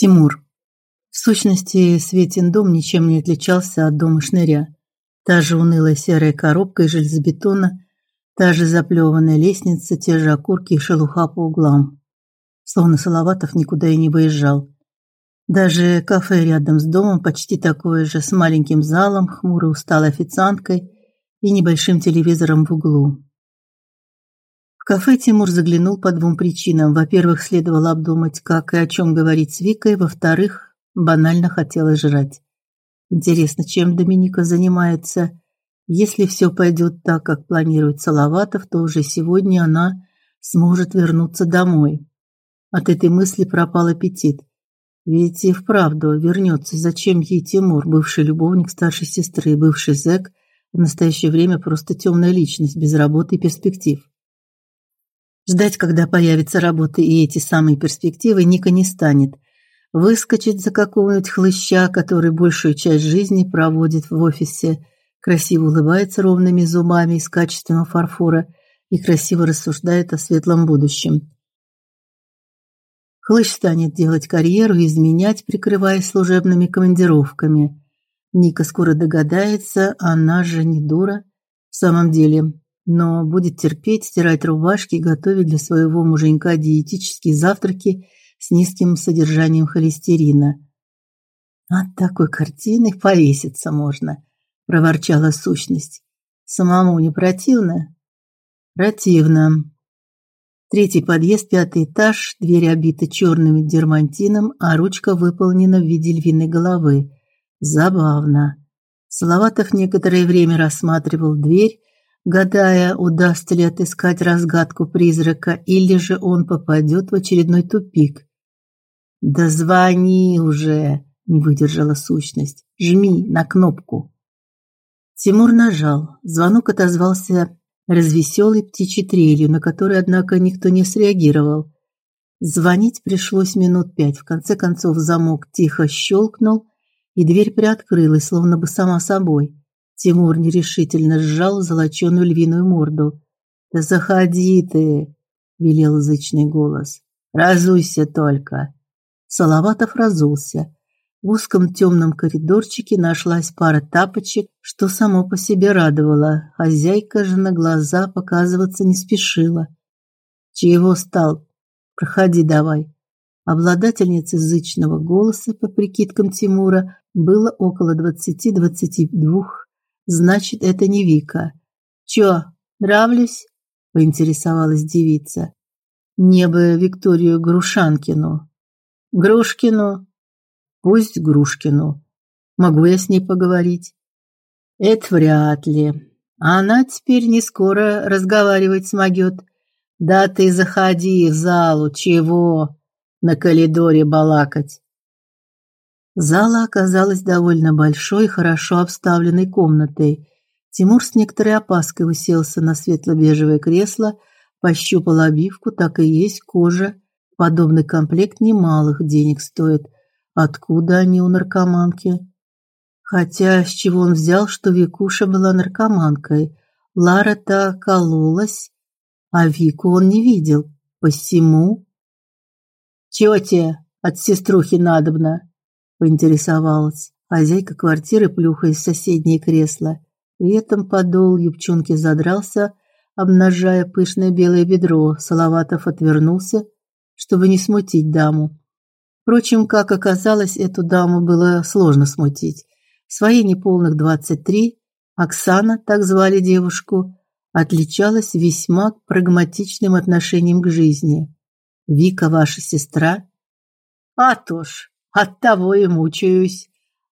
Тимур. В сущности, Светин дом ничем не отличался от дома шныря. Та же унылая серая коробка из железобетона, та же заплеванная лестница, те же окурки и шелуха по углам. Словно Салаватов никуда и не выезжал. Даже кафе рядом с домом почти такое же, с маленьким залом, хмурой усталой официанткой и небольшим телевизором в углу. В кафе Тимур заглянул по двум причинам. Во-первых, следовало обдумать, как и о чем говорить с Викой, во-вторых, банально хотелось жрать. Интересно, чем Доминика занимается? Если все пойдет так, как планирует Салаватов, то уже сегодня она сможет вернуться домой. От этой мысли пропал аппетит. Ведь и вправду вернется. Зачем ей Тимур, бывший любовник старшей сестры, бывший зэк, в настоящее время просто темная личность без работы и перспектив? Ждать, когда появится работа и эти самые перспективы, Ника не станет. Выскочить за какого-нибудь хлыща, который большую часть жизни проводит в офисе, красиво улыбается ровными зубами из качественного фарфора и красиво рассуждает о светлом будущем. Хлыщ станет делать карьеру и изменять, прикрываясь служебными командировками. Ника скоро догадается, она же не дура в самом деле но будет терпеть, стирать рубашки и готовить для своего муженька диетические завтраки с низким содержанием холестерина. От такой картины повеситься можно, проворчала сущность. Самому не противно? Противно. Третий подъезд, пятый этаж, двери обиты черным дермантином, а ручка выполнена в виде львиной головы. Забавно. Салаватов некоторое время рассматривал дверь, гадая, удастся ли отыскать разгадку призрака или же он попадет в очередной тупик. Да звони уже, не выдержала сущность. Жми на кнопку. Тимур нажал. Звонок отозвался развеселой птичьей трелью, на которую, однако, никто не среагировал. Звонить пришлось минут пять. В конце концов замок тихо щелкнул, и дверь приоткрылась, словно бы сама собой. Тимур нерешительно сжал золоченую львиную морду. "Да заходи ты", велел язычный голос. "Разуйся только". Салаватов разулся. В узком темном коридорчике нашлась пара тапочек, что само по себе радовало. Хозяйка же на глаза показываться не спешила. "Чего стал? Проходи давай". Обладательнице зычного голоса, по прикидкам Тимура, было около двадцати-двадцати двух Значит, это не Вика. Чё, нравлюсь? поинтересовалась девица. Не бы Викторию Грушанкину. Грушкину? Пусть Грушкину. Могу я с ней поговорить? Это вряд ли. Она теперь не скоро разговаривать смогет. Да ты заходи в залу, чего на коридоре балакать. Зала оказалась довольно большой, хорошо обставленной комнатой. Тимур с некоторой опаской уселся на светло-бежевое кресло, пощупал обивку, так и есть кожа. Подобный комплект немалых денег стоит. Откуда они у наркоманки? Хотя с чего он взял, что Викуша была наркоманкой? Лара-то кололась, а Вику он не видел. Посему... «Чего тебе от сеструхи надобно?» Поинтересовалась хозяйка квартиры, плюхаясь в соседнее кресло. При этом подол юбчонки задрался, обнажая пышное белое бедро. Салаватов отвернулся, чтобы не смутить даму. Впрочем, как оказалось, эту даму было сложно смутить. В свои неполных двадцать три Оксана, так звали девушку, отличалась весьма прагматичным отношением к жизни. Вика ваша сестра? А то ж, Оттого и мучаюсь.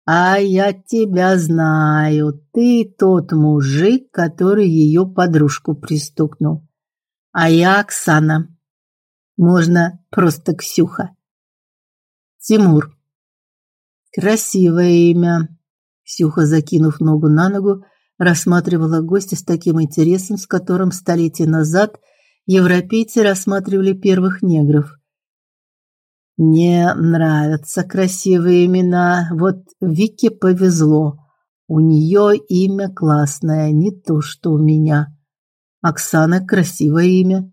А я тебя знаю. Ты тот мужик, который ее подружку пристукнул. А я Оксана. Можно просто Ксюха. Тимур. Красивое имя. Ксюха, закинув ногу на ногу, рассматривала гостя с таким интересом, с которым столетия назад европейцы рассматривали первых негров. Мне нравятся красивые имена. Вот Вике повезло. У нее имя классное, не то что у меня. Оксана красивое имя.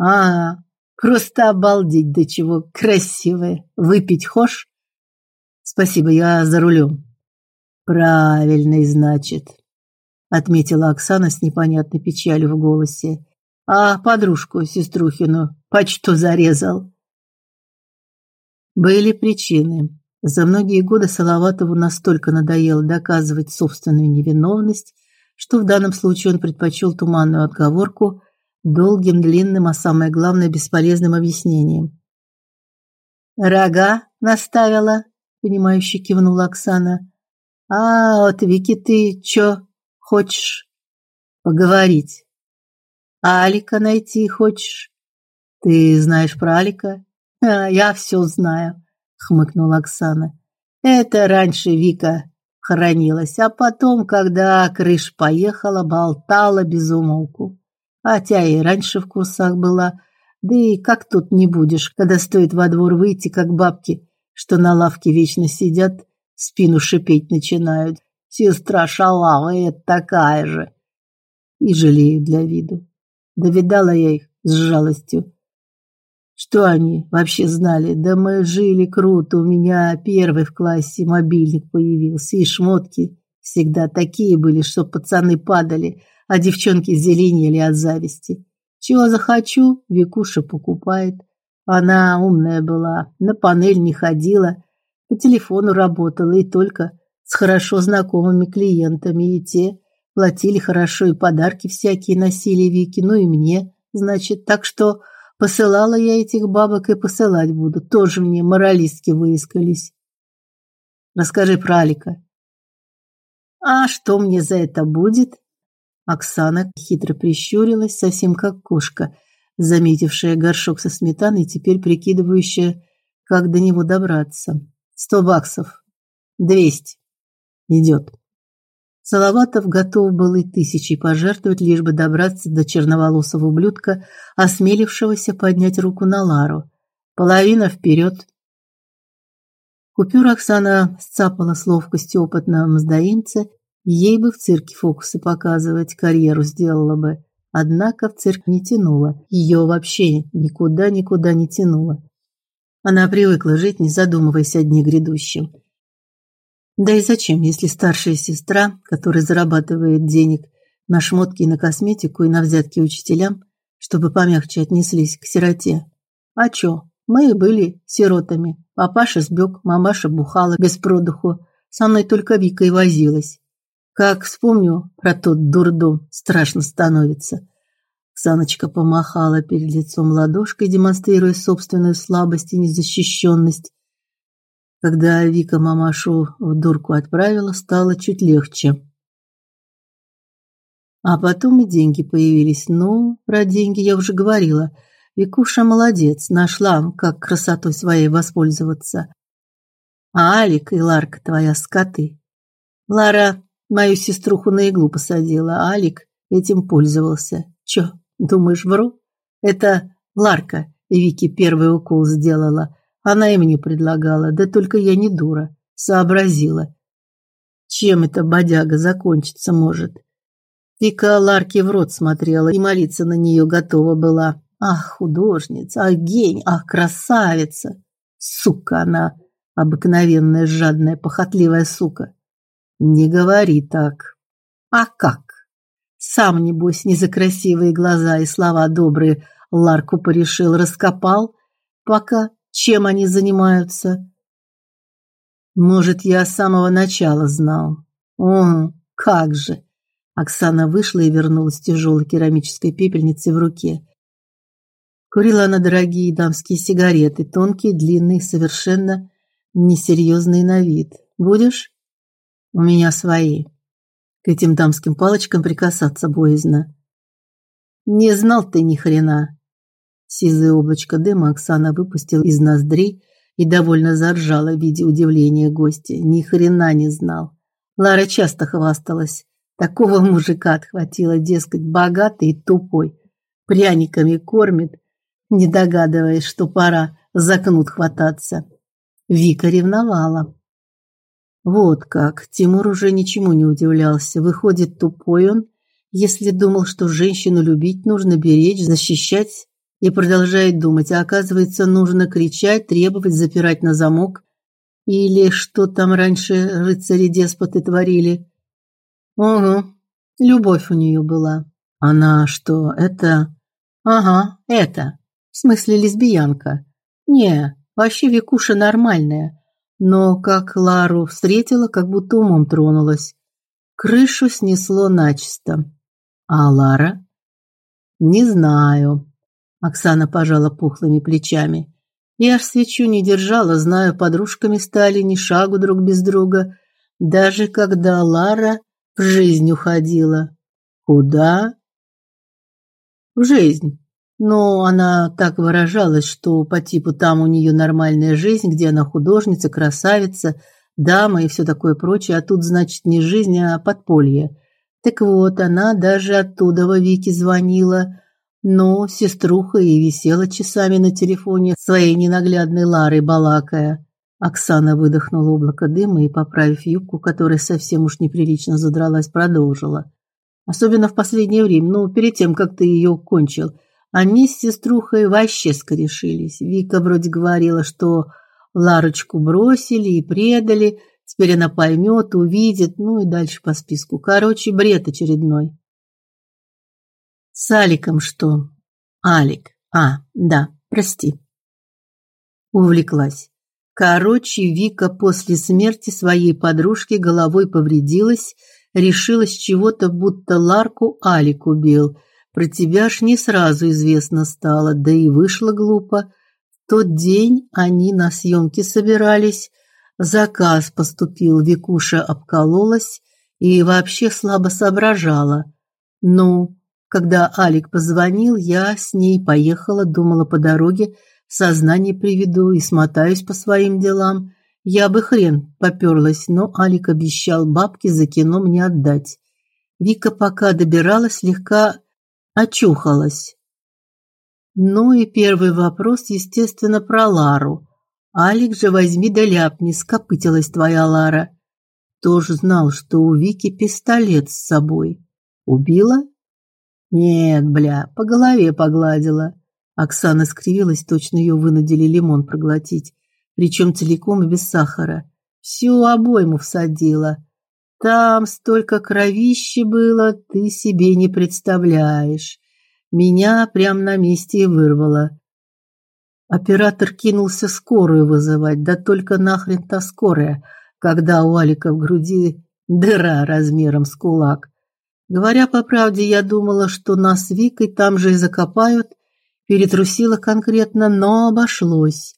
А, Просто обалдеть, до чего красивая. Выпить хошь? Спасибо, я за рулем. Правильный, значит, отметила Оксана с непонятной печалью в голосе. А подружку сеструхину почту зарезал. Были причины. За многие годы Салаватову настолько надоело доказывать собственную невиновность, что в данном случае он предпочел туманную отговорку долгим, длинным, а самое главное бесполезным объяснением. Рога наставила, понимающе кивнула Оксана. А вот Вики ты что хочешь поговорить? Алика найти хочешь? Ты знаешь про Алика? А, я все знаю хмыкнула Оксана. Это раньше Вика хранилась, а потом, когда крыш поехала, болтала без умолку. Хотя и раньше в курсах была, да и как тут не будешь, когда стоит во двор выйти, как бабки, что на лавке вечно сидят, спину шипеть начинают. Сестра шалавая такая же. И жалею для виду. Довидала я их с жалостью. Что они вообще знали? Да мы жили круто. У меня первый в классе мобильник появился, и шмотки всегда такие были, что пацаны падали, а девчонки зеленели от зависти. Чего захочу, Викуша покупает. Она умная была, на панель не ходила, по телефону работала и только с хорошо знакомыми клиентами, и те платили хорошо и подарки всякие носили Вике, ну и мне, значит, так что Посылала я этих бабок и посылать буду. Тоже мне моралистки выискались. Расскажи про Алика. А что мне за это будет? Оксана хитро прищурилась, совсем как кошка, заметившая горшок со сметаной и теперь прикидывающая, как до него добраться. Сто баксов. Двести. Идет. Салаватов готов был и тысячи пожертвовать, лишь бы добраться до черноволосого ублюдка, осмелившегося поднять руку на Лару. Половина вперед. Купюру Оксана сцапала с ловкостью опытного мздоимца, ей бы в цирке фокусы показывать, карьеру сделала бы. Однако в цирк не тянуло, ее вообще никуда-никуда не тянуло. Она привыкла жить, не задумываясь о дне грядущем. Да и зачем, если старшая сестра, которая зарабатывает денег на шмотки и на косметику и на взятки учителям, чтобы помягче отнеслись к сироте? А чё? Мы и были сиротами. Папаша сбег, мамаша бухала без продуху. Со мной только Вика и возилась. Как вспомню про тот дурдом, страшно становится. Саночка помахала перед лицом ладошкой, демонстрируя собственную слабость и незащищенность. Когда Вика мамашу в дурку отправила, стало чуть легче. А потом и деньги появились. Ну, про деньги я уже говорила. Викуша молодец, нашла, как красотой своей воспользоваться. А Алик и Ларка твоя скоты. Лара мою сеструху на иглу посадила, а Алик этим пользовался. Чё, думаешь, вру? Это Ларка Вики первый укол сделала. Она и мне предлагала, да только я не дура, сообразила. Чем эта бодяга закончиться может? Вика Ларке в рот смотрела и молиться на нее готова была. Ах, художница, ах, гень, ах, красавица. Сука она, обыкновенная жадная, похотливая сука. Не говори так. А как? Сам небось не за красивые глаза и слова добрые Ларку порешил, раскопал, пока чем они занимаются. Может, я с самого начала знал. О, как же. Оксана вышла и вернулась с тяжелой керамической пепельницей в руке. Курила она дорогие дамские сигареты, тонкие, длинные, совершенно несерьезные на вид. Будешь? У меня свои. К этим дамским палочкам прикасаться боязно. Не знал ты ни хрена. Сизое облачко дыма Оксана выпустила из ноздрей и довольно заржала, видя удивление гостя. Ни хрена не знал. Лара часто хвасталась. Такого мужика отхватила, дескать, богатый и тупой. Пряниками кормит, не догадываясь, что пора за кнут хвататься. Вика ревновала. Вот как. Тимур уже ничему не удивлялся. Выходит, тупой он, если думал, что женщину любить нужно беречь, защищать и продолжает думать, а оказывается, нужно кричать, требовать, запирать на замок или что там раньше рыцари-деспоты творили. Угу. Любовь у нее была. Она что, это Ага, это. В смысле лесбиянка. Не, вообще Викуша нормальная, но как Лару встретила, как будто умом тронулась. Крышу снесло начисто. А Лара? Не знаю. Оксана пожала пухлыми плечами. Я ж свечу не держала, знаю, подружками стали ни шагу друг без друга, даже когда Лара в жизнь уходила. Куда? В жизнь. Но она так выражалась, что по типу там у нее нормальная жизнь, где она художница, красавица, дама и все такое прочее, а тут, значит, не жизнь, а подполье. Так вот, она даже оттуда во Вики звонила, но сеструха и висела часами на телефоне своей ненаглядной Ларой балакая. Оксана выдохнула облако дыма и, поправив юбку, которая совсем уж неприлично задралась, продолжила. Особенно в последнее время, ну, перед тем, как ты ее кончил. Они с сеструхой вообще скорешились. Вика вроде говорила, что Ларочку бросили и предали. Теперь она поймет, увидит, ну и дальше по списку. Короче, бред очередной. С Аликом что? Алик. А, да, прости. Увлеклась. Короче, Вика после смерти своей подружки головой повредилась, решила с чего-то, будто Ларку Алик убил. Про тебя ж не сразу известно стало, да и вышло глупо. В тот день они на съемки собирались, заказ поступил, Викуша обкололась и вообще слабо соображала. Ну, когда Алик позвонил, я с ней поехала, думала по дороге сознание приведу и смотаюсь по своим делам. Я бы хрен попёрлась, но Алик обещал бабки за кино мне отдать. Вика пока добиралась, слегка очухалась. Ну и первый вопрос, естественно, про Лару. Алик же возьми да ляпни, скопытилась твоя Лара. Тоже знал, что у Вики пистолет с собой. Убила? Нет, бля, по голове погладила. Оксана скривилась, точно ее вынудили лимон проглотить, причем целиком и без сахара. Всю обойму всадила. Там столько кровищи было, ты себе не представляешь. Меня прям на месте и вырвало. Оператор кинулся скорую вызывать, да только нахрен та скорая, когда у Алика в груди дыра размером с кулак. Говоря по правде, я думала, что нас Викой там же и закопают. Перетрусила конкретно, но обошлось.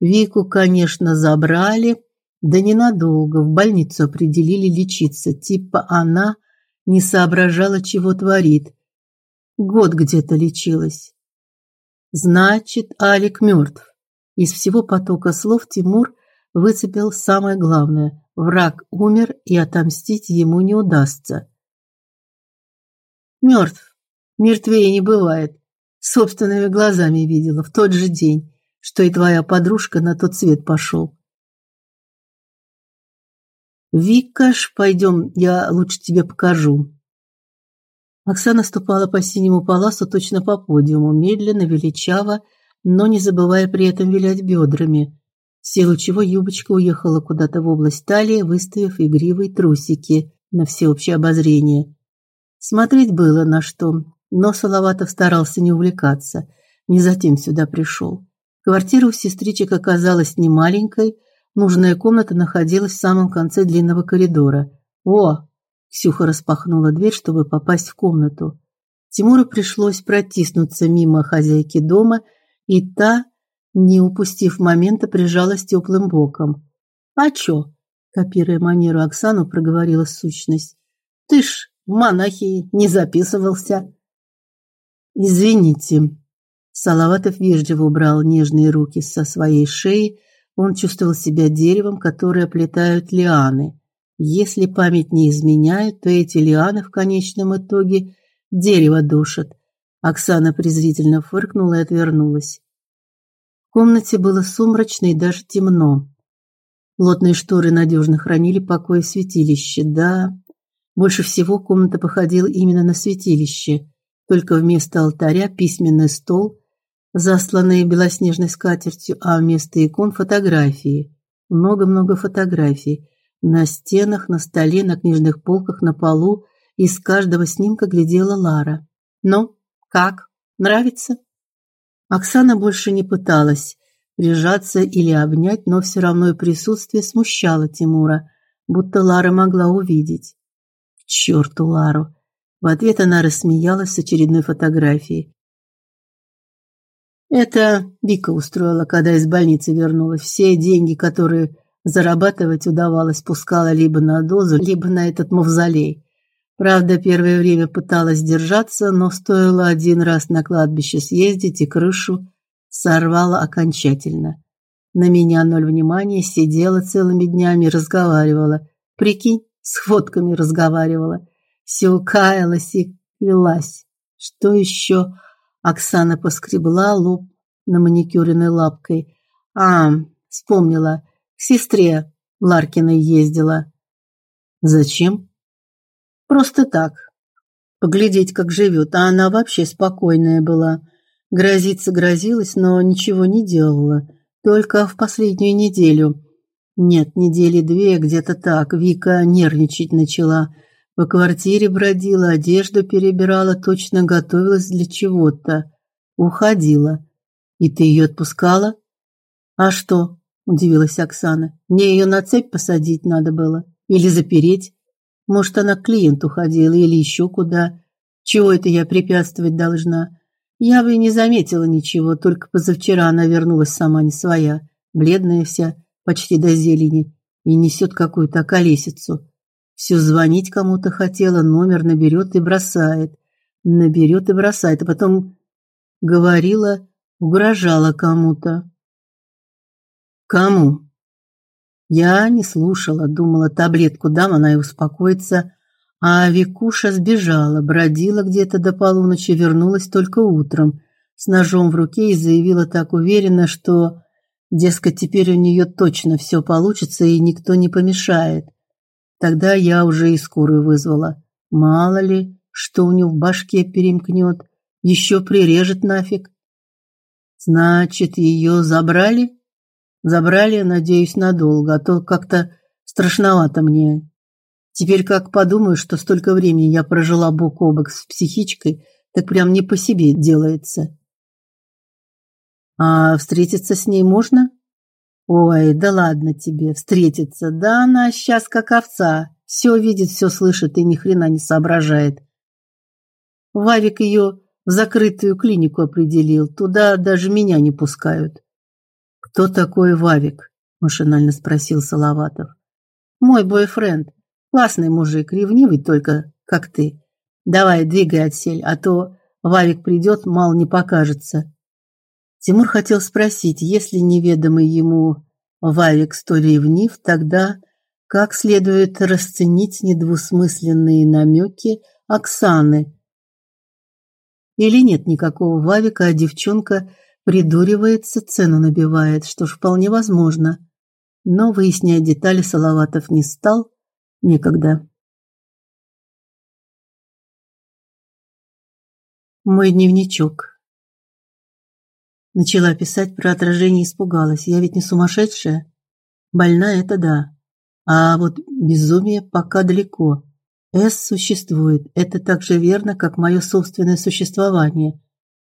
Вику, конечно, забрали, да ненадолго, в больницу определили лечиться. Типа она не соображала, чего творит. Год где-то лечилась. Значит, Алик мертв. Из всего потока слов Тимур выцепил самое главное. Враг умер, и отомстить ему не удастся. Мертв. Мертвее не бывает. Собственными глазами видела в тот же день, что и твоя подружка на тот свет пошел. Викаш, пойдем, я лучше тебе покажу. Оксана ступала по синему паласу точно по подиуму, медленно, величаво, но не забывая при этом вилять бедрами, в силу чего юбочка уехала куда-то в область талии, выставив игривые трусики на всеобщее обозрение. Смотреть было на что, но Салаватов старался не увлекаться, не затем сюда пришел. Квартира у сестричек оказалась не маленькой, нужная комната находилась в самом конце длинного коридора. О, Ксюха распахнула дверь, чтобы попасть в комнату. Тимуру пришлось протиснуться мимо хозяйки дома, и та, не упустив момента, прижалась теплым боком. А чё? копируя манеру Оксану, проговорила сущность. Ты ж монахи не записывался. Извините. Салаватов вежливо убрал нежные руки со своей шеи. Он чувствовал себя деревом, которое оплетают лианы. Если память не изменяет, то эти лианы в конечном итоге дерево душат. Оксана презрительно фыркнула и отвернулась. В комнате было сумрачно и даже темно. Плотные шторы надежно хранили покой святилища. Да, больше всего комната походила именно на святилище, только вместо алтаря письменный стол, засланные белоснежной скатертью, а вместо икон фотографии. Много-много фотографий на стенах, на столе, на книжных полках, на полу. Из каждого снимка глядела Лара. "Ну, как? Нравится?" Оксана больше не пыталась прижаться или обнять, но все равно и присутствие смущало Тимура, будто Лара могла увидеть. Черту Лару. В ответ она рассмеялась с очередной фотографией. Это Вика устроила, когда из больницы вернулась. Все деньги, которые зарабатывать удавалось, пускала либо на дозу, либо на этот мавзолей. Правда, первое время пыталась держаться, но стоило один раз на кладбище съездить и крышу сорвала окончательно. На меня ноль внимания, сидела целыми днями, разговаривала. Прикинь, с фотками разговаривала. Все каялась и клялась. Что еще? Оксана поскребла лоб на маникюренной лапкой. А, вспомнила. К сестре Ларкиной ездила. Зачем? Просто так. Поглядеть, как живет. А она вообще спокойная была. Грозиться грозилась, но ничего не делала. Только в последнюю неделю. Нет, недели две, где-то так. Вика нервничать начала. По квартире бродила, одежду перебирала, точно готовилась для чего-то. Уходила. И ты ее отпускала? А что? удивилась Оксана. Мне ее на цепь посадить надо было или запереть. Может, она к клиенту ходила или еще куда. Чего это я препятствовать должна? Я бы и не заметила ничего, только позавчера она вернулась сама не своя, бледная вся, почти до зелени, и несет какую-то колесицу. Все звонить кому-то хотела, номер наберет и бросает. Наберет и бросает, а потом говорила, угрожала кому-то. Кому? Я не слушала, думала, таблетку дам, она и успокоится. А Викуша сбежала, бродила где-то до полуночи, вернулась только утром с ножом в руке и заявила так уверенно, что, дескать, теперь у нее точно все получится и никто не помешает. Тогда я уже и скорую вызвала. Мало ли, что у нее в башке перемкнет, еще прирежет нафиг. Значит, ее забрали? Забрали, надеюсь, надолго, а то как-то страшновато мне. Теперь как подумаю, что столько времени я прожила бок о бок с психичкой, так прям не по себе делается. А встретиться с ней можно? Ой, да ладно тебе, встретиться. Да она сейчас как овца, все видит, все слышит и ни хрена не соображает. Вавик ее в закрытую клинику определил. Туда даже меня не пускают. Кто такой Вавик? машинально спросил Салаватов. Мой бойфренд. Классный мужик, ревнивый только, как ты. Давай, двигай отсель, а то Вавик придет, мало не покажется. Тимур хотел спросить, если неведомый ему Вавик столь ревнив, тогда как следует расценить недвусмысленные намеки Оксаны? Или нет никакого Вавика, а девчонка придуривается, цену набивает, что ж вполне возможно. Но выяснять детали Салаватов не стал, Некогда. Мой дневничок. Начала писать про отражение испугалась. Я ведь не сумасшедшая. Больна это да. А вот безумие пока далеко. С существует. Это так же верно, как мое собственное существование.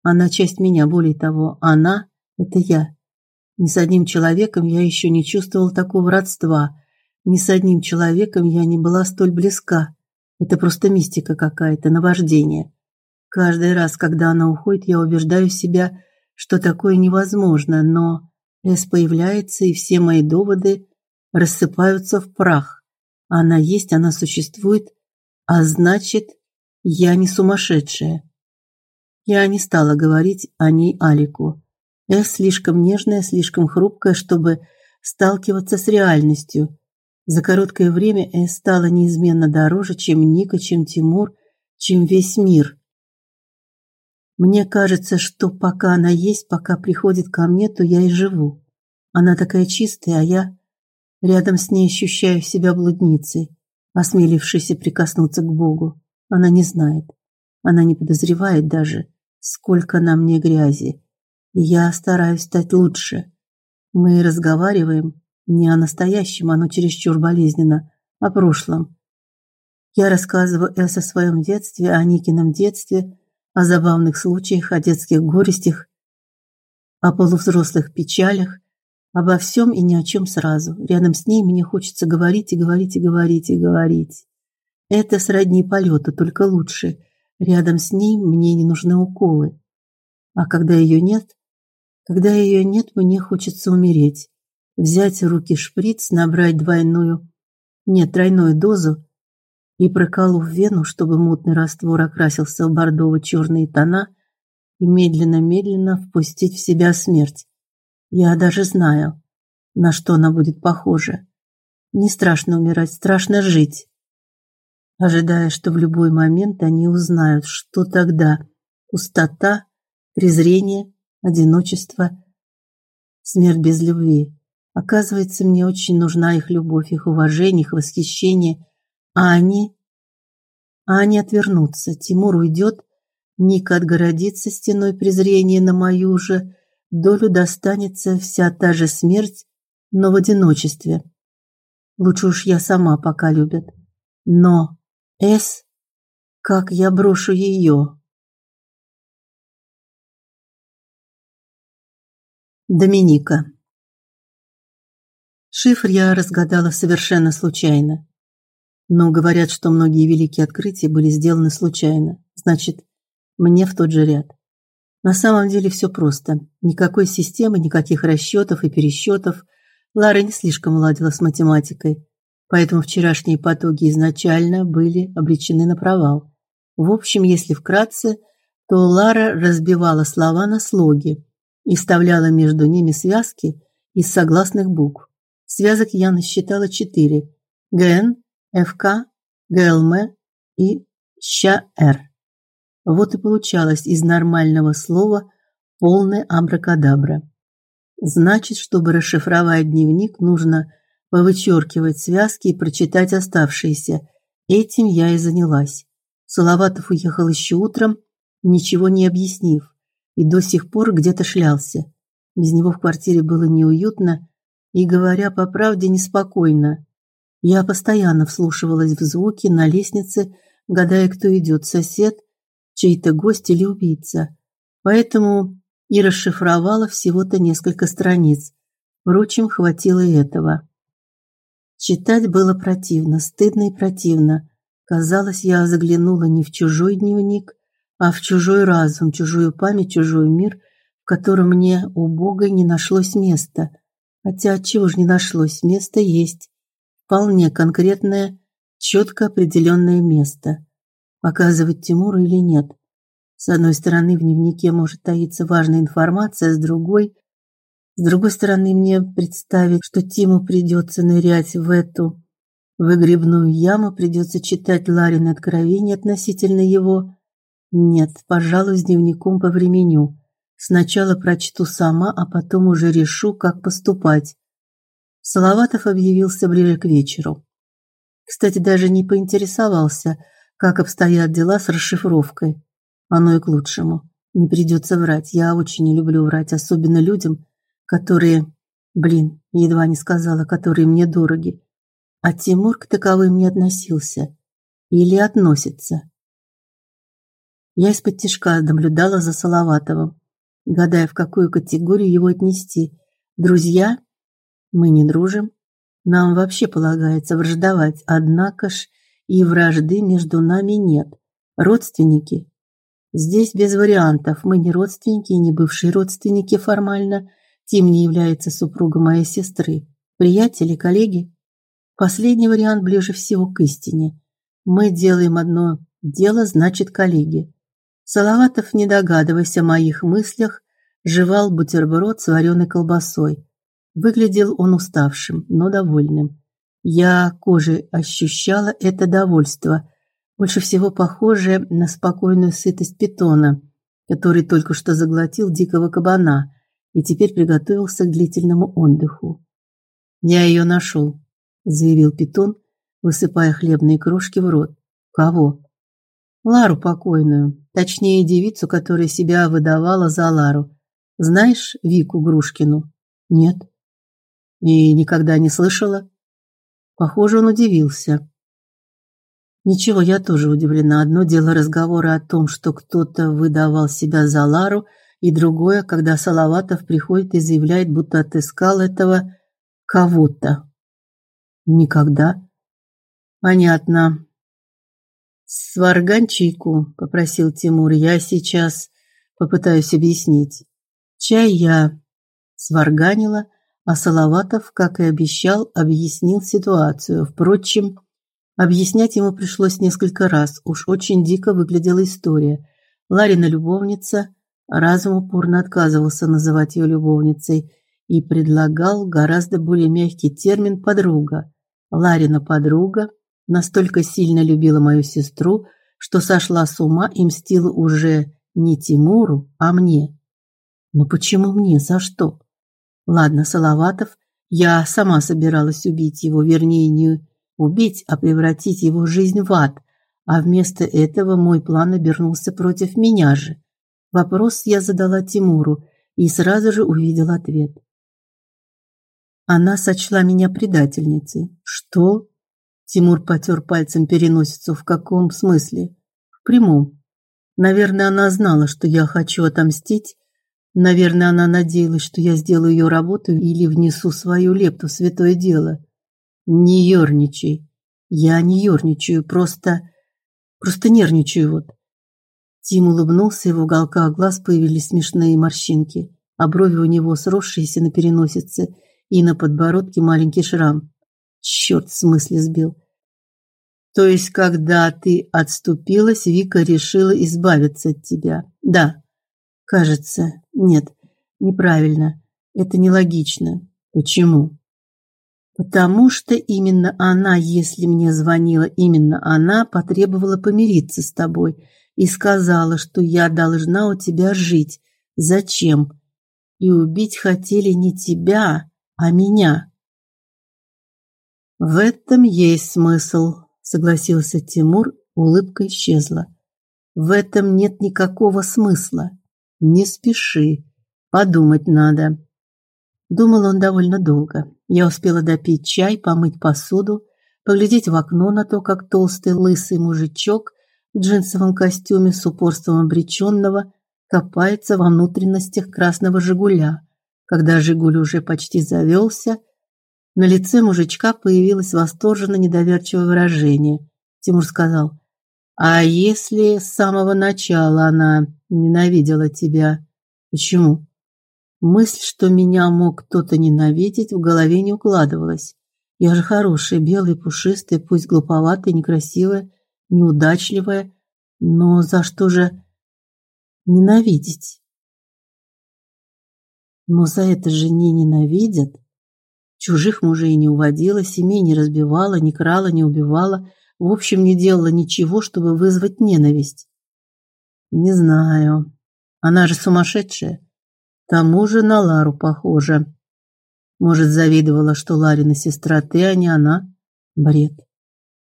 Она часть меня, более того, она это я. Ни с одним человеком я еще не чувствовал такого родства, ни с одним человеком я не была столь близка. Это просто мистика какая-то, наваждение. Каждый раз, когда она уходит, я убеждаю себя, что такое невозможно, но Эс появляется, и все мои доводы рассыпаются в прах. Она есть, она существует, а значит, я не сумасшедшая. Я не стала говорить о ней Алику. Эс слишком нежная, слишком хрупкая, чтобы сталкиваться с реальностью. За короткое время Эс стала неизменно дороже, чем Ника, чем Тимур, чем весь мир. Мне кажется, что пока она есть, пока приходит ко мне, то я и живу. Она такая чистая, а я рядом с ней ощущаю себя блудницей, осмелившейся прикоснуться к Богу. Она не знает, она не подозревает даже, сколько на мне грязи. И я стараюсь стать лучше. Мы разговариваем не о настоящем, оно чересчур болезненно, о прошлом. Я рассказываю Эс о своем детстве, о Никином детстве, о забавных случаях, о детских горестях, о полувзрослых печалях, обо всем и ни о чем сразу. Рядом с ней мне хочется говорить и говорить и говорить и говорить. Это сродни полету, только лучше. Рядом с ней мне не нужны уколы. А когда ее нет, когда ее нет, мне хочется умереть. Взять в руки шприц, набрать двойную, нет, тройную дозу и проколов вену, чтобы мутный раствор окрасился в бордово-черные тона, и медленно-медленно впустить в себя смерть. Я даже знаю, на что она будет похожа. Не страшно умирать, страшно жить. Ожидая, что в любой момент они узнают, что тогда пустота, презрение, одиночество, смерть без любви. Оказывается, мне очень нужна их любовь, их уважение, их восхищение, а они а они отвернутся. Тимур уйдет, Ника отгородится стеной презрения на мою же долю достанется вся та же смерть, но в одиночестве. Лучше уж я сама пока любят. Но С как я брошу ее? Доминика. Шифр я разгадала совершенно случайно. Но говорят, что многие великие открытия были сделаны случайно. Значит, мне в тот же ряд. На самом деле все просто. Никакой системы, никаких расчетов и пересчетов. Лара не слишком ладила с математикой, поэтому вчерашние потоки изначально были обречены на провал. В общем, если вкратце, то Лара разбивала слова на слоги, и вставляла между ними связки из согласных букв. Связок я насчитала четыре: ГН, ФК, ГЛМ и ЩР. Вот и получалось из нормального слова полное абракадабра. Значит, чтобы расшифровать дневник, нужно повычеркивать связки и прочитать оставшиеся. Этим я и занялась. Салаватов уехал еще утром, ничего не объяснив и до сих пор где-то шлялся. Без него в квартире было неуютно и, говоря по правде, неспокойно. Я постоянно вслушивалась в звуки на лестнице, гадая, кто идет, сосед, чей-то гость или убийца. Поэтому и расшифровала всего-то несколько страниц. Впрочем, хватило и этого. Читать было противно, стыдно и противно. Казалось, я заглянула не в чужой дневник, а в чужой разум, чужую память, чужой мир, в котором мне у Бога не нашлось места. Хотя чего ж не нашлось? Место есть. Вполне конкретное, четко определенное место. Показывать Тимуру или нет? С одной стороны, в дневнике может таиться важная информация, с другой с другой стороны, мне представить, что Тиму придется нырять в эту выгребную яму, придется читать Ларины откровения относительно его нет, пожалуй, с дневником повременю. Сначала прочту сама, а потом уже решу, как поступать. Салаватов объявился ближе к вечеру. Кстати, даже не поинтересовался, как обстоят дела с расшифровкой. Оно и к лучшему. Не придется врать. Я очень не люблю врать, особенно людям, которые, блин, едва не сказала, которые мне дороги. А Тимур к таковым не относился или относится. Я из-под тишка наблюдала за Салаватовым, гадая, в какую категорию его отнести. Друзья? Мы не дружим. Нам вообще полагается враждовать, однако ж и вражды между нами нет. Родственники? Здесь без вариантов. Мы не родственники и не бывшие родственники формально. Тим не является супругом моей сестры. Приятели, коллеги? Последний вариант ближе всего к истине. Мы делаем одно дело, значит, коллеги. Салаватов, не догадываясь о моих мыслях, жевал бутерброд с вареной колбасой. Выглядел он уставшим, но довольным. Я кожей ощущала это довольство, больше всего похожее на спокойную сытость питона, который только что заглотил дикого кабана и теперь приготовился к длительному отдыху. "Я ее нашел», — заявил питон, высыпая хлебные крошки в рот. "Кого?" Лару покойную, точнее девицу, которая себя выдавала за Лару. Знаешь Вику Грушкину? Нет. И никогда не слышала? Похоже, он удивился. Ничего, я тоже удивлена. Одно дело разговоры о том, что кто-то выдавал себя за Лару, и другое, когда Салаватов приходит и заявляет, будто отыскал этого кого-то. Никогда. Понятно. Сварган чайку, попросил Тимур. Я сейчас попытаюсь объяснить. Чай я сварганила, а Салаватов, как и обещал, объяснил ситуацию. Впрочем, объяснять ему пришлось несколько раз. Уж очень дико выглядела история. Ларина любовница Разум упорно отказывался называть ее любовницей и предлагал гораздо более мягкий термин подруга. Ларина подруга настолько сильно любила мою сестру, что сошла с ума и мстила уже не Тимуру, а мне. Но почему мне? За что? Ладно, Салаватов, я сама собиралась убить его, вернее, не убить, а превратить его жизнь в ад, а вместо этого мой план обернулся против меня же. Вопрос я задала Тимуру и сразу же увидела ответ. Она сочла меня предательницей. Что? Тимур потёр пальцем переносицу. В каком смысле? В прямом. Наверное, она знала, что я хочу отомстить. Наверное, она надеялась, что я сделаю ее работу или внесу свою лепту в святое дело. Не ёрничай. Я не ёрничаю, просто просто нервничаю вот. Тим улыбнулся, и в уголках глаз появились смешные морщинки, а брови у него сросшиеся на переносице и на подбородке маленький шрам. Черт, в смысле сбил. То есть, когда ты отступилась, Вика решила избавиться от тебя. Да. Кажется, нет, неправильно. Это нелогично. Почему? Потому что именно она, если мне звонила именно она, потребовала помириться с тобой и сказала, что я должна у тебя жить. Зачем? И убить хотели не тебя, а меня. В этом есть смысл, согласился Тимур, улыбка исчезла. В этом нет никакого смысла. Не спеши, подумать надо. Думал он довольно долго. Я успела допить чай, помыть посуду, поглядеть в окно на то, как толстый лысый мужичок в джинсовом костюме с упорством обреченного копается во внутренностях красного Жигуля. Когда Жигуль уже почти завелся, на лице мужичка появилось восторженно недоверчивое выражение. Тимур сказал: "А если с самого начала она ненавидела тебя? Почему?" Мысль, что меня мог кто-то ненавидеть, в голове не укладывалась. Я же хорошая, белая, пушистая, пусть глуповатая, некрасивая, неудачливая, но за что же ненавидеть? Но за это же не ненавидят. Чужих мужей не уводила, семей не разбивала, не крала, не убивала, в общем, не делала ничего, чтобы вызвать ненависть. Не знаю. Она же сумасшедшая. К тому же на Лару похожа. Может, завидовала, что Ларина сестра ты, а не она? Бред.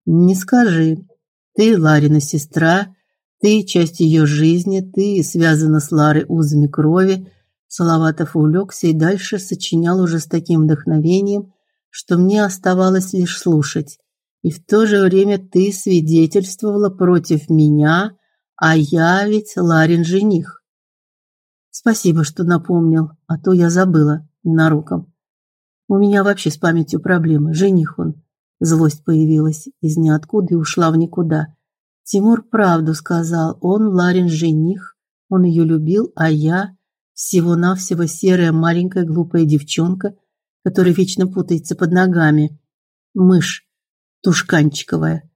Не скажи. Ты Ларина сестра, ты часть ее жизни, ты связана с Ларой узами крови. Салаватов увлекся и дальше сочинял уже с таким вдохновением, что мне оставалось лишь слушать. И в то же время ты свидетельствовала против меня, а я ведь Ларин жених. Спасибо, что напомнил, а то я забыла ненароком. У меня вообще с памятью проблемы. Жених он. Злость появилась из ниоткуда и ушла в никуда. Тимур правду сказал. Он Ларин жених, он ее любил, а я всего-навсего серая маленькая глупая девчонка, которая вечно путается под ногами. Мышь тушканчиковая.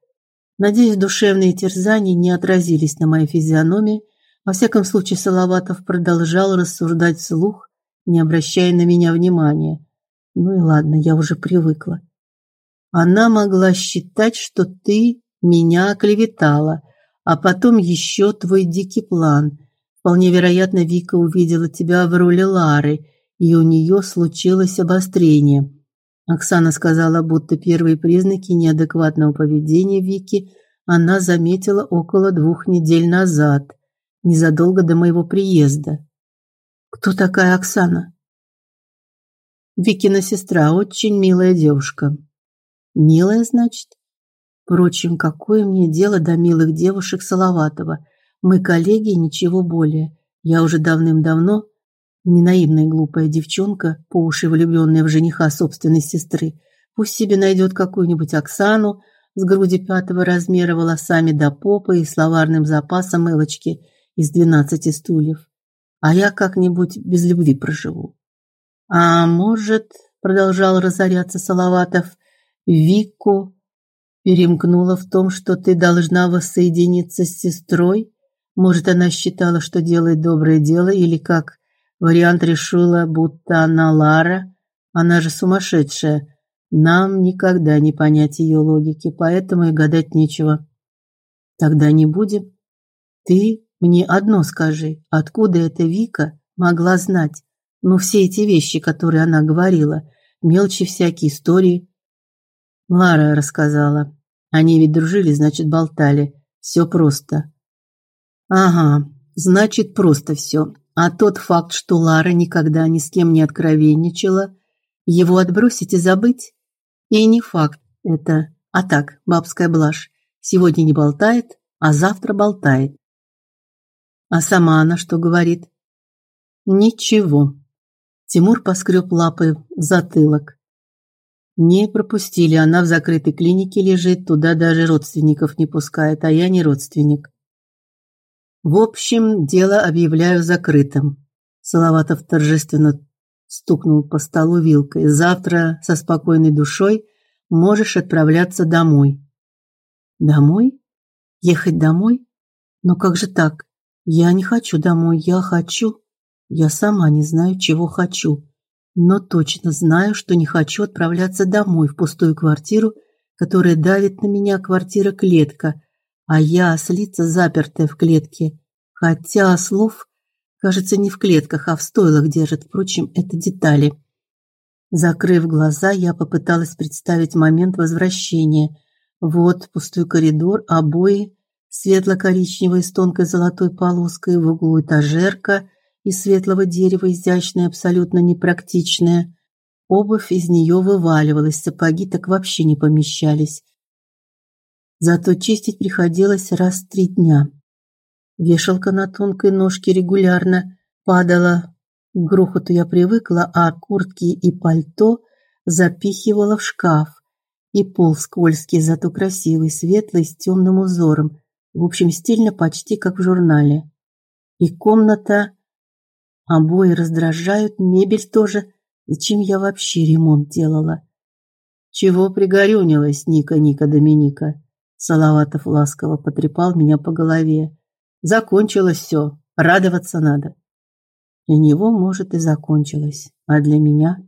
Надеюсь, душевные терзания не отразились на моей физиономии. Во всяком случае, Салаватов продолжал рассуждать вслух, не обращая на меня внимания. Ну и ладно, я уже привыкла. Она могла считать, что ты меня оклеветала, а потом еще твой дикий план. Вполне вероятно, Вика увидела тебя в роли Лары, и у нее случилось обострение. Оксана сказала, будто первые признаки неадекватного поведения Вики она заметила около двух недель назад, незадолго до моего приезда. Кто такая Оксана? Викина сестра, очень милая девушка. Милая, значит? Впрочем, какое мне дело до милых девушек Салаватова? Мы коллеги ничего более. Я уже давным-давно не наивная глупая девчонка, по уши влюбленная в жениха собственной сестры. Пусть себе найдет какую-нибудь Оксану с груди пятого размера, волосами до попы и словарным запасом элочки из двенадцати стульев. А я как-нибудь без любви проживу. А может, продолжал разоряться Салаватов, Вику перемкнула в том, что ты должна воссоединиться с сестрой? Может, она считала, что делает доброе дело, или как вариант решила, будто она Лара, она же сумасшедшая. Нам никогда не понять ее логики, поэтому и гадать нечего. Тогда не будем. Ты мне одно скажи, откуда эта Вика могла знать? Ну все эти вещи, которые она говорила, мелочи всякие истории. Лара рассказала. Они ведь дружили, значит, болтали. Все просто. Ага, значит, просто все. А тот факт, что Лара никогда ни с кем не откровенничала, его отбросить и забыть? И не факт это, а так, бабская блажь. Сегодня не болтает, а завтра болтает. А сама она что говорит? Ничего. Тимур поскреб лапой в затылок. Не пропустили, она в закрытой клинике лежит, туда даже родственников не пускает, а я не родственник. В общем, дело объявляю закрытым. Салаватов торжественно стукнул по столу вилкой. Завтра со спокойной душой можешь отправляться домой. Домой? Ехать домой? Но как же так? Я не хочу домой, я хочу. Я сама не знаю, чего хочу, но точно знаю, что не хочу отправляться домой в пустую квартиру, которая давит на меня квартира-клетка, а я ослица, запертая в клетке. Хотя ослов, кажется, не в клетках, а в стойлах держат. Впрочем, это детали. Закрыв глаза, я попыталась представить момент возвращения. Вот пустой коридор, обои светло-коричневые с тонкой золотой полоской, в углу этажерка из светлого дерева, изящная, абсолютно непрактичная. Обувь из нее вываливалась, сапоги так вообще не помещались. Зато чистить приходилось раз в три дня. Вешалка на тонкой ножке регулярно падала. К грохоту я привыкла, а куртки и пальто запихивала в шкаф. И пол скользкий, зато красивый, светлый, с темным узором. В общем, стильно почти как в журнале. И комната обои раздражают, мебель тоже. Зачем я вообще ремонт делала? Чего пригорюнилась, Ника, Ника, Доминика? Салаватов ласково потрепал меня по голове. Закончилось все. Радоваться надо. Для него, может, и закончилось, а для меня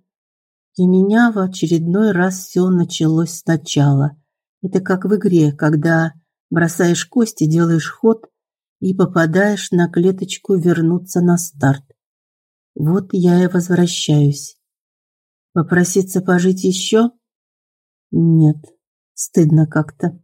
для меня в очередной раз все началось сначала. Это как в игре, когда бросаешь кости, делаешь ход и попадаешь на клеточку вернуться на старт. Вот я и возвращаюсь. Попроситься пожить еще? Нет, стыдно как-то.